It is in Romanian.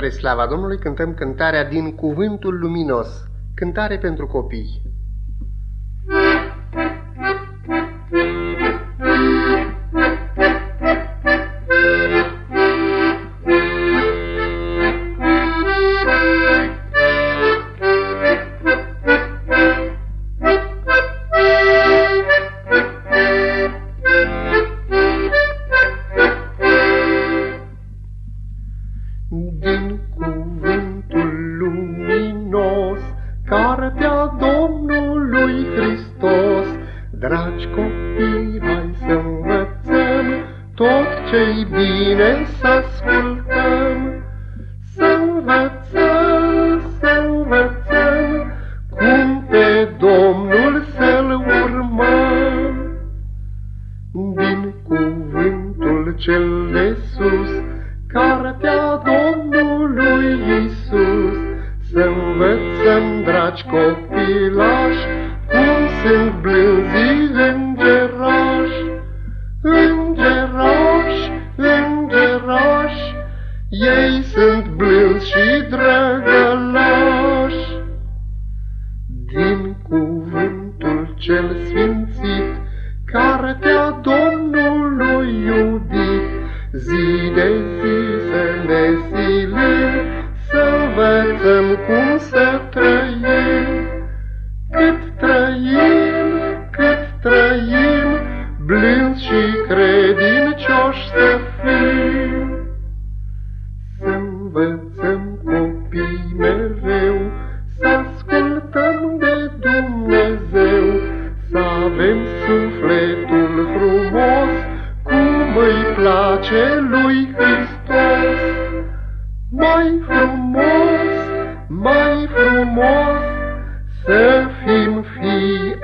Spre slava Domnului cântăm cântarea din Cuvântul Luminos, cântare pentru copii. Din cuvântul luminos, cartea Domnului Hristos. Dragi copii, hai să învățăm tot ce-i bine să ascultăm. Să învățăm, să învățăm cum pe Domnul să-L urmăm. Din cuvântul cel de sus, Să învățăm, dragi copilași, Cum sunt blânzii îngerași. Îngerași, îngerași, Ei sunt blânzi și drăgălași. Din cuvântul cel sfințit, Cartea Domnului iubit, Zi de zi să ne silim, Să învățăm cum să trăim. Cât trăim, cât trăim, Blânzi și credincioși să fim. Să învățăm copii mereu, Să ascultăm de Dumnezeu, Să avem sufletul frumos, cum îi place lui Hristos. Mai frumos, mai frumos să fim fii